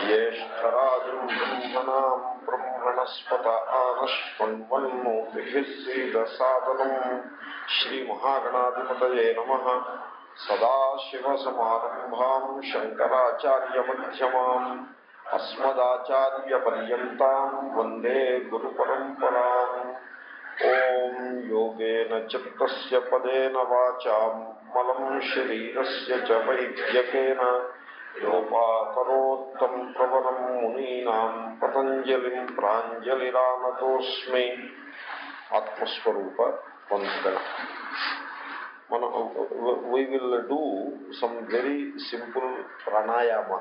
ज्येष्ठराजम् ब्रह्मणाम् ब्रह्मणस्पत आनश्वन्वन्मोतिभिः सीदसादनम् श्रीमहागणाधिपतये नमः सदाशिवसमारम्भाम् शङ्कराचार्यमध्यमाम् अस्मदाचार्यपर्यन्ताम् वन्दे गुरुपरम्पराम् ॐ योगेन चित्तस्य पदेन वाचाम् मलम् शरीरस्य च वैद्यकेन యోపాకరోత్తం ప్రవరం మునీనా పతంజలి ప్రాంజలిరామతోస్మి ఆత్మస్వరూప వందన మన we will do some very simple pranayama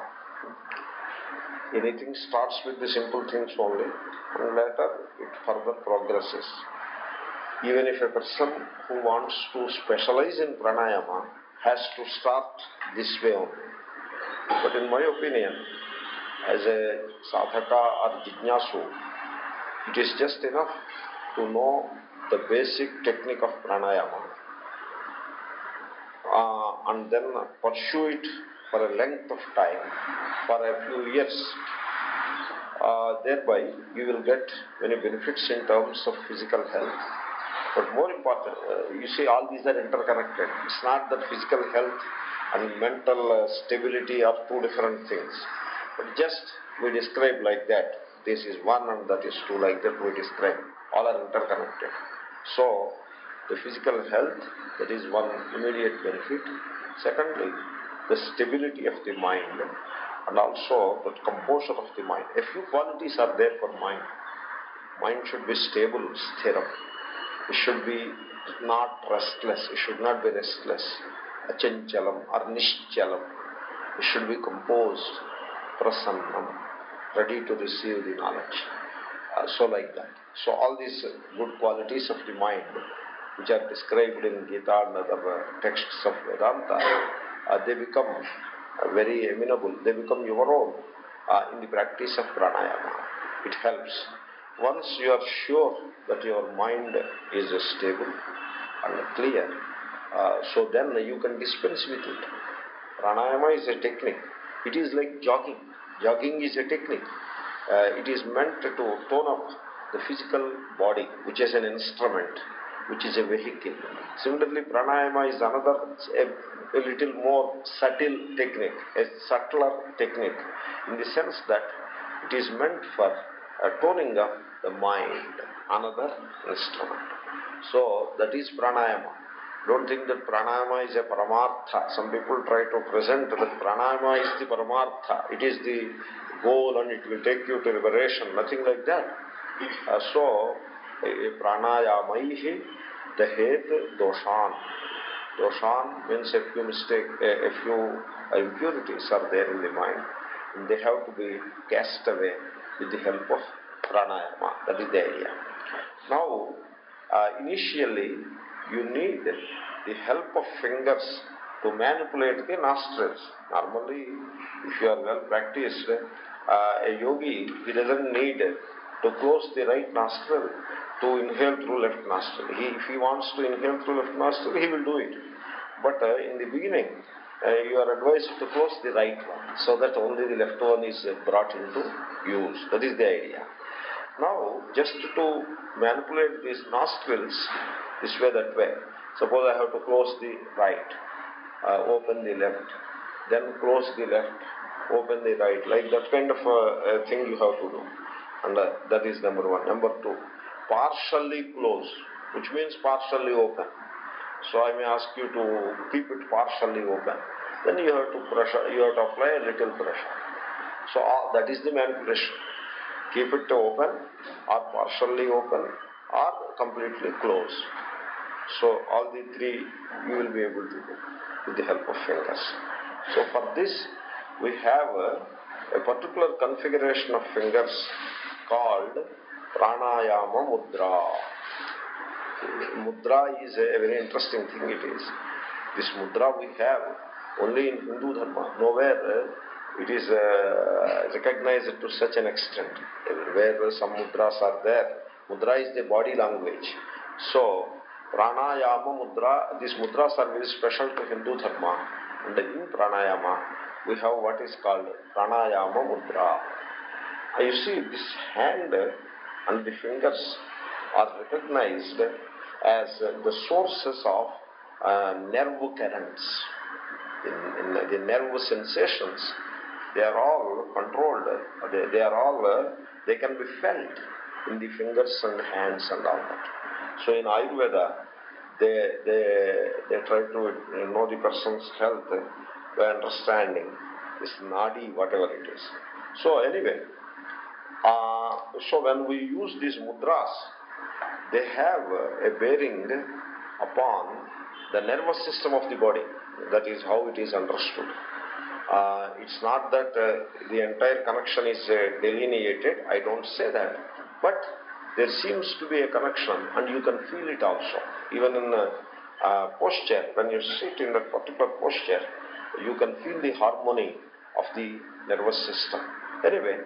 anything starts with the simple things only and later it further progresses even if a person who wants to specialize in pranayama has to start this way only But in my opinion, as a sadhaka or jijnasu, it is just enough to know the basic technique of pranayama uh, and then pursue it for a length of time, for a few years. Uh, thereby, you will get many benefits in terms of physical health. But more important, uh, you see, all these are interconnected. It's not that physical health and mental uh, stability are two different things. But just we describe like that. This is one and that is two, like that we describe. All are interconnected. So, the physical health, that is one immediate benefit. Secondly, the stability of the mind and also the composure of the mind. A few qualities are there for mind. Mind should be stable, sthiram. It should be not restless. It should not be restless. Achanchalam or nishchalam. It should be composed, prasannam, ready to receive the knowledge. Uh, so like that. So all these good qualities of the mind, which are described in Gita and other uh, texts of Vedanta, uh, they become very amenable. They become your own in the practice of pranayama. It helps. Once you are sure that your mind is stable and clear, so then you can dispense with it. Pranayama is a technique. It is like jogging. Jogging is a technique. Uh, it is meant to tone up the physical body, which is an instrument, which is a vehicle. Similarly, pranayama is another, a, a little more subtle technique, a subtler technique, in the sense that it is meant for uh, toning up the mind, another instrument. So, that is pranayama. Don't think that pranayama is a paramartha. Some people try to present that pranayama is the paramartha. It is the goal and it will take you to liberation. Nothing like that. Uh, so, pranayamaihi dahet doshan. Doshan means a few mistake, a, a few impurities are there in the mind. And they have to be cast away with the help of pranayama. That is the idea. Now, uh, initially, you need the help of fingers to manipulate the nostrils. Normally, if you are well practiced, uh, a yogi, he doesn't need to close the right nostril to inhale through left nostril. He, if he wants to inhale through left nostril, he will do it. But uh, in the beginning, uh, you are advised to close the right one so that only the left one is brought into use. That is the idea. Now, just to manipulate these nostrils this way, that way. Suppose I have to close the right, uh, open the left, then close the left, open the right, like that kind of uh, thing you have to do. And uh, that is number one. Number two, partially close, which means partially open. So I may ask you to keep it partially open. Then you have to pressure, you have to apply a little pressure. So that is the manipulation. Keep it open or partially open or completely close. So all the three you will be able to do with the help of fingers. So for this we have a, a particular configuration of fingers called pranayama mudra. Mudra is a, very interesting thing it is. This mudra we have only in Hindu Dharma. Nowhere uh, it is uh, recognized to such an extent. Where some mudras are there. Mudra is the body language. So, pranayama mudra, these mudras are special to Hindu Dharma. And in pranayama, we have what is called pranayama mudra. You see, this hand and the fingers are recognized as the sources of uh, nerve currents. In, the nerve sensations, they are all controlled. They, they are all, uh, they can be felt in the fingers and hands and all that. So in Ayurveda, they, they, they try to know the person's health by understanding this nadi, whatever it is. So anyway, uh, so when we use these mudras, they have a bearing upon the nervous system of the body. That is how it is understood. Uh, it's not that uh, the entire connection is uh, delineated, I don't say that. But there seems to be a connection and you can feel it also. Even in uh, posture, when you sit in that particular posture, you can feel the harmony of the nervous system. Anyway,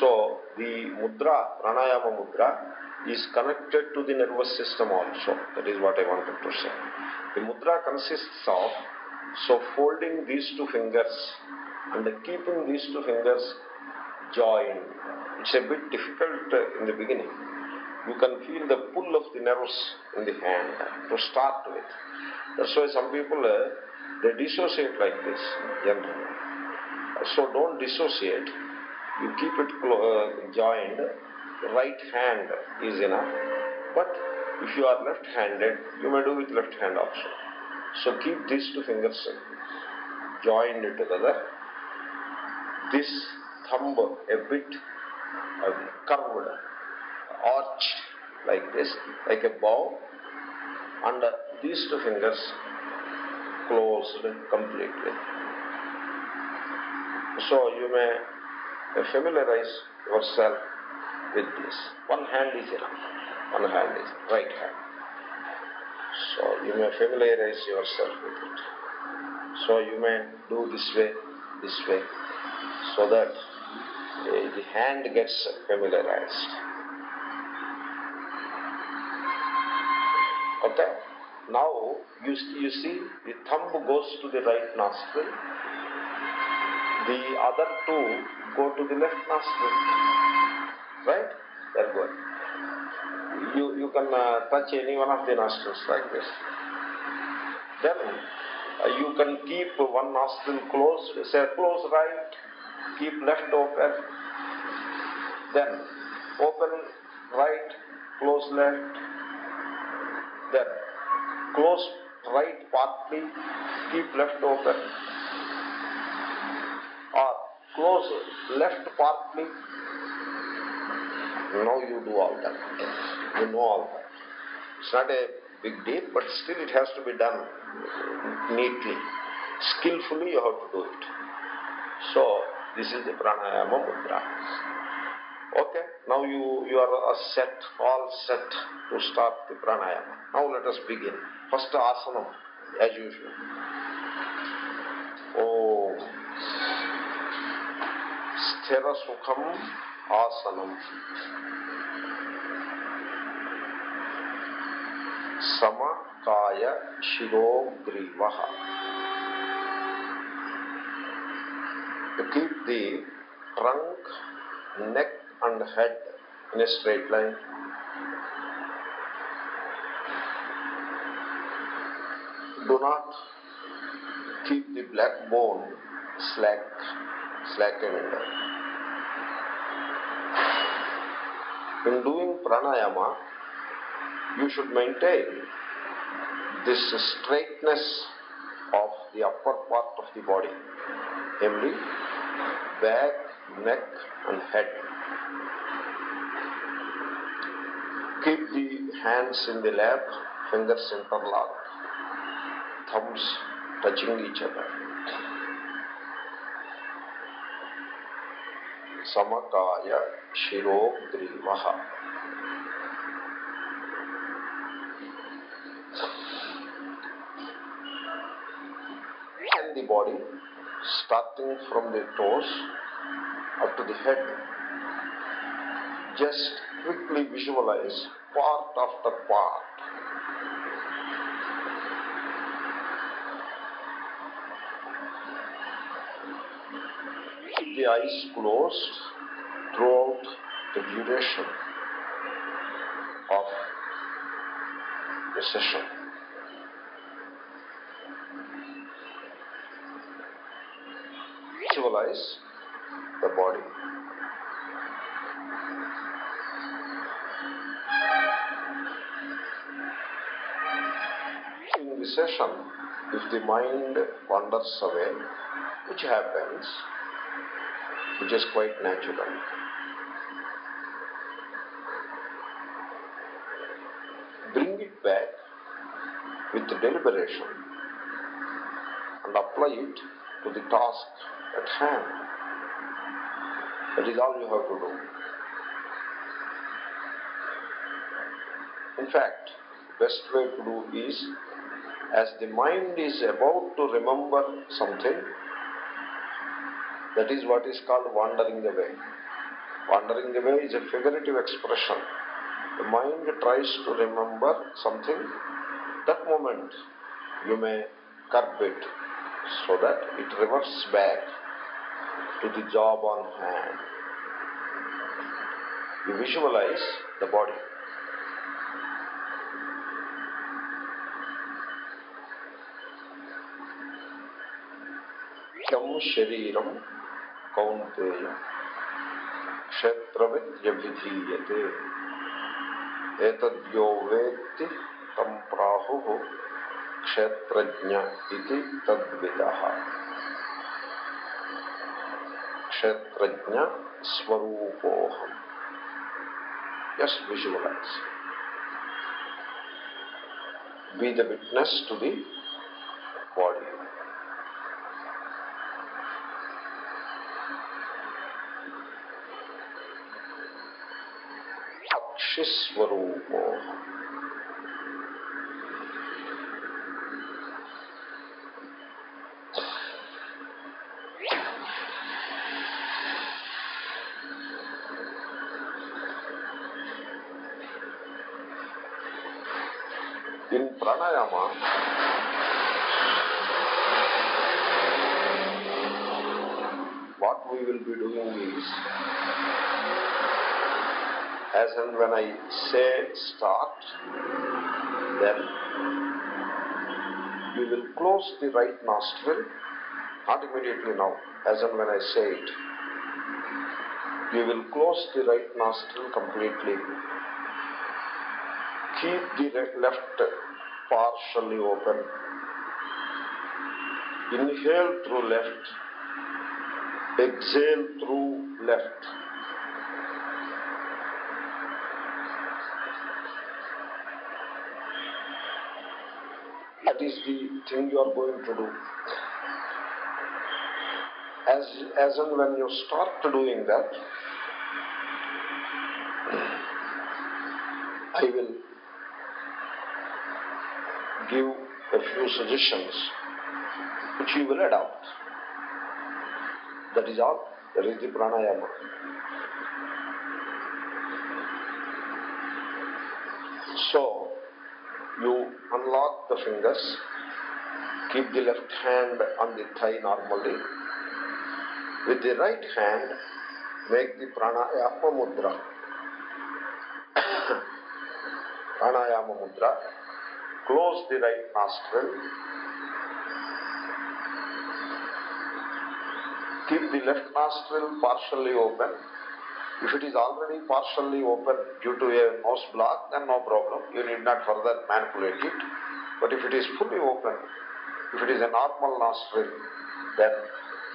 so the mudra, pranayama mudra, is connected to the nervous system also. That is what I wanted to say. The mudra consists of so folding these two fingers and keeping these two fingers joined. It's a bit difficult in the beginning. You can feel the pull of the nerves in the hand to start with. That's why some people uh, they dissociate like this generally. So don't dissociate. You keep it uh, joined right hand is enough. But if you are left-handed, you may do with left hand also. So keep these two fingers joined together. This thumb a bit uh, curved, arched like this, like a bow, and uh, these two fingers closed completely. So you may familiarize yourself with this. One hand is enough. One hand is right hand. So you may familiarize yourself with it. So you may do this way, this way, so that uh, the hand gets familiarized. Okay? Now you, you see the thumb goes to the right nostril, the other two go to the left nostril. Right? They're good. You, you can uh, touch any one of the nostrils like this. Then uh, you can keep one nostril closed, say close right, keep left open. Then open right, close left. Then close right partly, keep left open. Or close left partly, now you do all that. You know all that. It's not a big deal, but still it has to be done neatly. Skillfully you have to do it. So, this is the pranayama mudra. Okay, now you, you are set, all set to start the pranayama. Now let us begin. First asana, as usual. Oh, sthira sukham asanam. Samakaya to keep the trunk neck and head in a straight line. Do not keep the black bone slack, slackened. In doing pranayama, you should maintain this straightness of the upper part of the body, namely back, neck and head. Keep the hands in the lap, fingers interlocked, thumbs touching each other. Samakaya Shirogrivaha. And the body, starting from the toes up to the head, just quickly visualize part after part. keep the eyes closed throughout the duration of the session. Visualize the body. Session, if the mind wanders away, which happens, which is quite natural, bring it back with deliberation and apply it to the task at hand. That is all you have to do. In fact, best way to do is as the mind is about to remember something, that is what is called wandering away. Wandering away is a figurative expression. The mind tries to remember something, that moment you may curb it so that it reverts back to the job on hand. You visualize the body. వాక్యం శరీరం కౌంతేయం. క్షేత్రవిధీయతే ఏతద్యో వేత్తి తం ప్రాహు క్షేత్రజ్ఞ ఇది తద్విద. క్షేత్రజ్ఞ స్వరూపోహం yes visualize be the witness to the In pranayama, what we will be doing is as and when I say start, then you will close the right nostril, not immediately now, as and when I say it. You will close the right nostril completely. Keep the left partially open. Inhale through left, exhale through left. That is the thing you are going to do. As, as and when you start doing that, I will give a few suggestions which you will adopt. That is all. That is the pranayama. So, you unlock the fingers, keep the left hand on the thigh normally. With the right hand, make the pranayama mudra. pranayama mudra. Close the right nostril. Keep the left nostril partially open. If it is already partially open due to a nose block, then no problem. You need not further manipulate it. But if it is fully open, if it is a normal nostril, then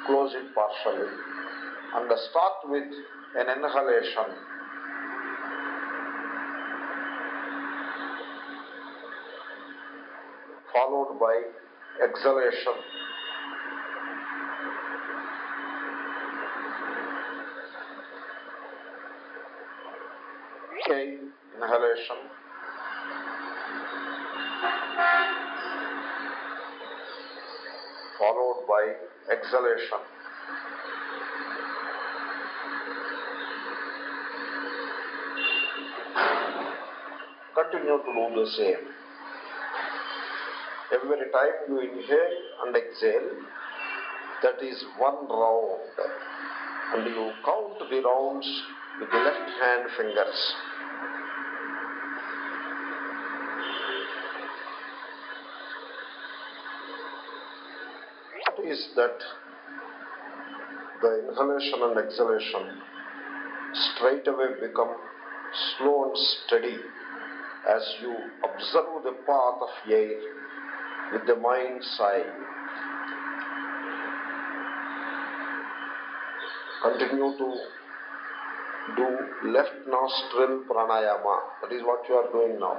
close it partially. And start with an inhalation. Followed by exhalation. Okay, inhalation. Followed by exhalation. Continue to do the same. Every time you inhale and exhale, that is one round. and you count the rounds with the left hand fingers. Is that the inhalation and exhalation straight away become slow and steady as you observe the path of air with the mind's eye. Continue to do left nostril pranayama. That is what you are doing now.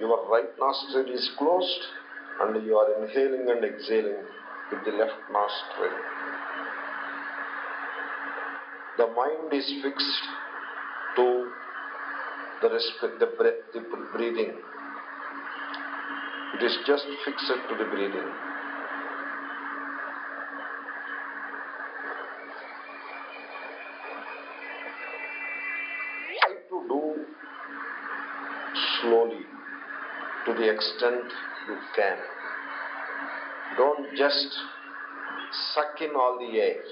Your right nostril is closed and you are inhaling and exhaling with the left nostril. The mind is fixed to the, resp- the, breath, the breathing. It is just fixed to the breathing. Try to do slowly to the extent you can. Don't just suck in all the air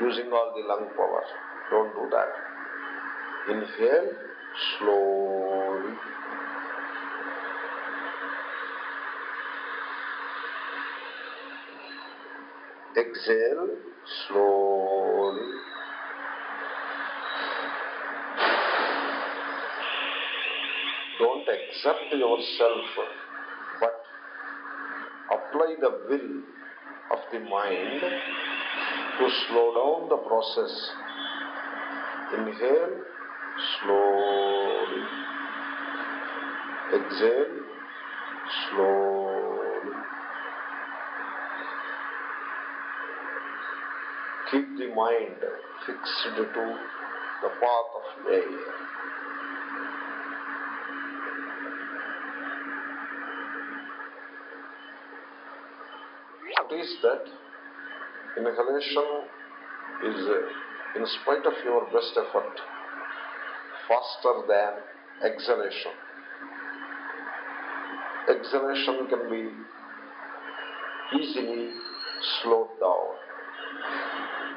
using all the lung power. Don't do that. Inhale slowly. Exhale slowly. Don't exert yourself, but apply the will of the mind to slow down the process. Inhale slowly. Exhale slowly. Keep the mind fixed to the path of air. What is that? Inhalation is, uh, in spite of your best effort, faster than exhalation. Exhalation can be easily slowed down,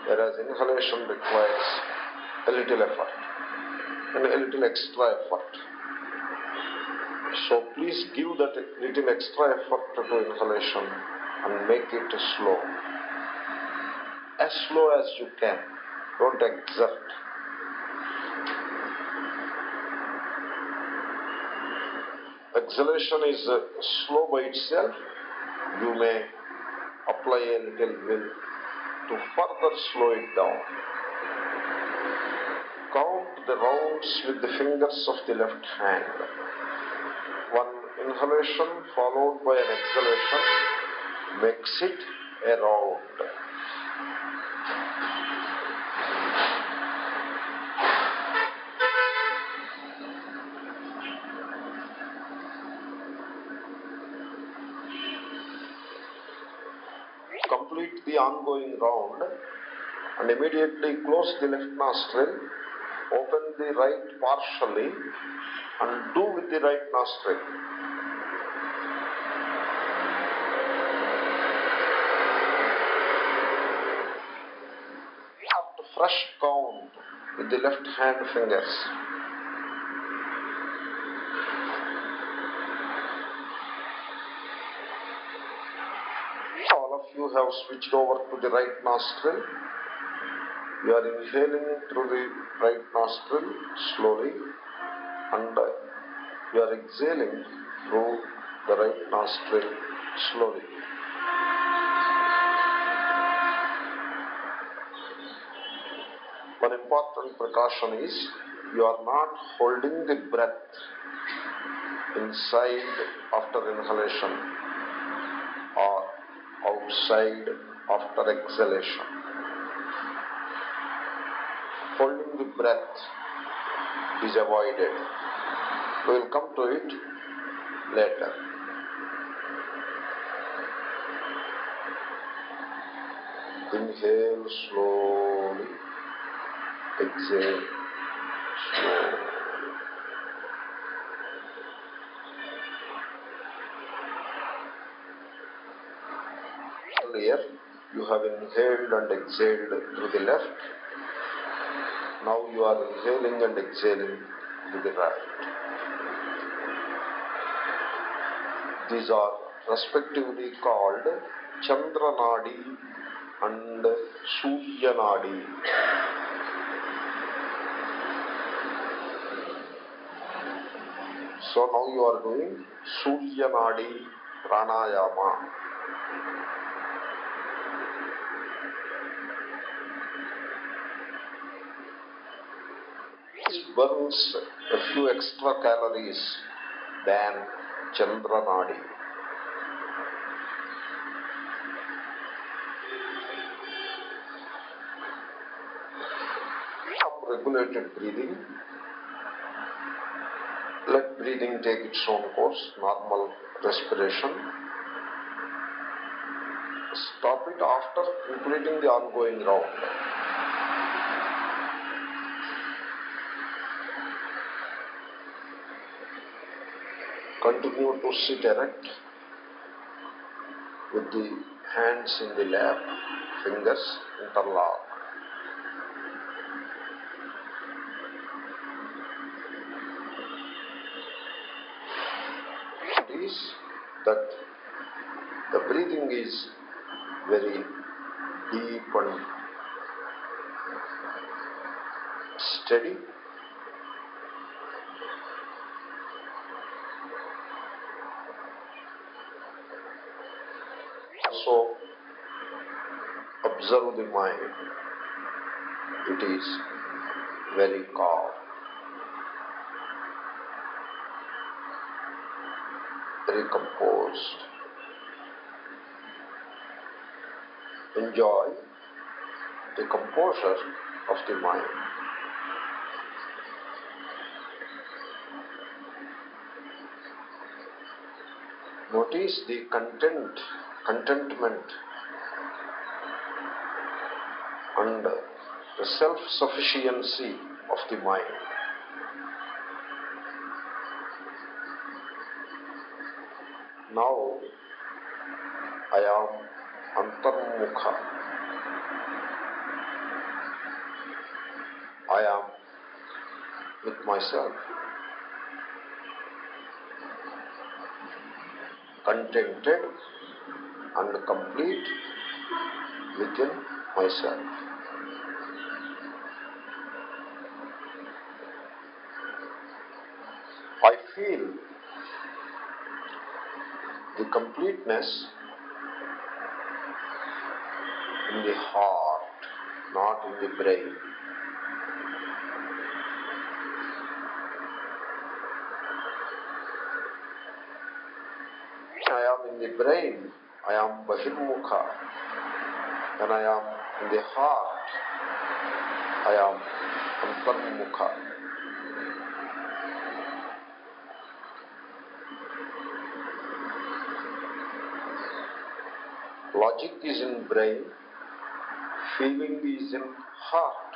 whereas inhalation requires a little effort and a little extra effort. So please give that little extra effort to inhalation and make it slow. As slow as you can. Don't exert. Exhalation is uh, slow by itself. You may apply a little will to further slow it down. Count the rounds with the fingers of the left hand. One inhalation followed by an exhalation makes it a round. Complete the ongoing round and immediately close the left nostril, open the right partially and do with the right nostril. After fresh count with the left hand fingers. All of you have switched over to the right nostril. You are inhaling through the right nostril slowly and uh, you are exhaling through the right nostril slowly. One important precaution is you are not holding the breath inside after inhalation or outside after exhalation. Holding the breath is avoided. We will come to it later. Inhale slowly, exhale. Here you have inhaled and exhaled through the left. Now you are inhaling and exhaling through the right. These are respectively called Chandranadi and Suryanadi. So now you are doing Suryanadi Pranayama. It burns a few extra calories than Chandranadi. Regulated breathing. Breathing take its own course, normal respiration. Stop it after completing the ongoing round. Continue to sit erect with the hands in the lap, fingers interlocked. That the breathing is very deep and steady. So observe the mind. It is very calm. Very composed. Enjoy the composure of the mind. Notice the content, contentment and the self-sufficiency of the mind. Now I am antarmukha. I am with myself. Contented and complete within myself. I feel the completeness in the heart, not in the brain. I am in the brain, I am Bahirmukha. and I am in the heart, I am Antarmukha. Logic is in brain, feeling is in heart.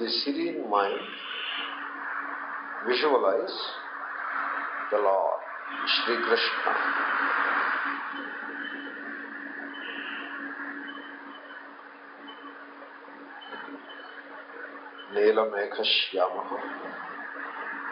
The serene mind visualize the Lord, Sri Krishna.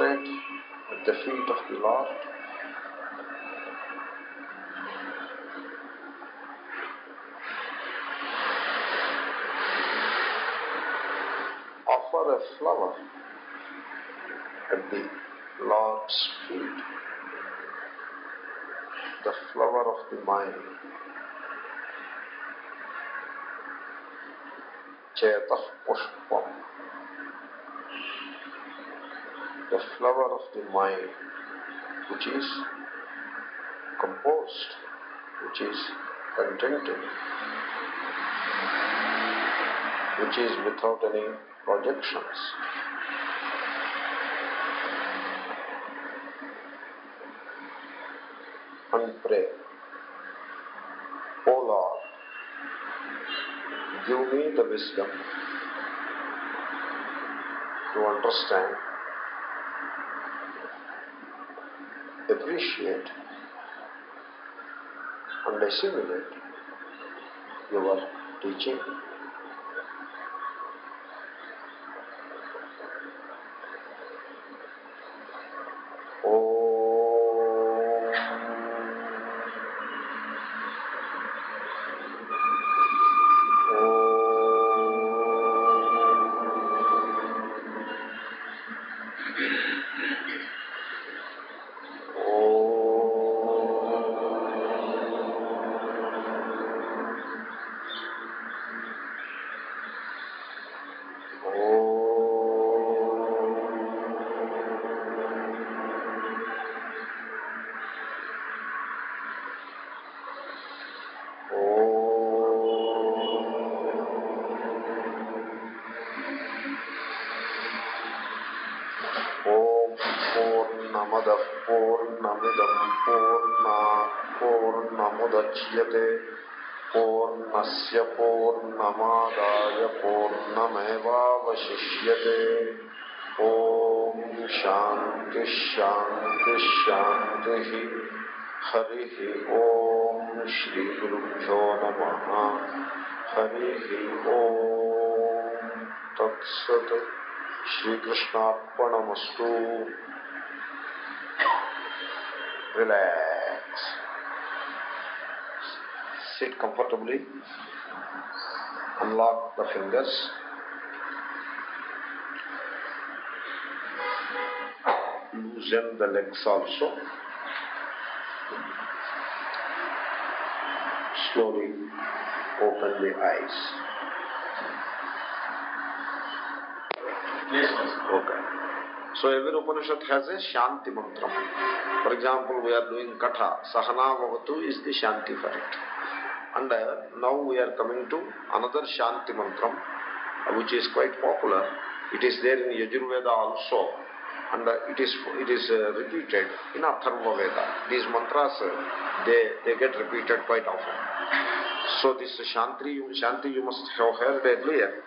at the feet of the Lord. Offer a flower at the Lord's feet, the flower of the mind. Chetah Pushpam. The flower of the mind which is composed, which is contented, which is without any projections. And pray, O Lord, give me the wisdom to understand, appreciate, and assimilate your teaching. पूर्णमुदच्यते पूर्णस्य पूर्णमादाय पूर्णमेवावशिष्यते ॐ शान्तिः शान्तिः शान्तिः हरिः ॐ श्रीगुरुभ्यो नमः हरिः ॐ तत्सत् श्रीकृष्णार्पणमस्तु relax sit comfortably unlock the fingers loosen the legs also slowly open the eyes Yes, Okay. So every Upanishad has a Shanti mantra. For example, we are doing Katha. Sahana Vavatu is the Shanti for it. And uh, now we are coming to another Shanti mantra, uh, which is quite popular. It is there in Yajurveda also. And uh, it is it is uh, repeated in Atharva Veda. These mantras, uh, they, they get repeated quite often. So this Shanti, Shanti you must have heard earlier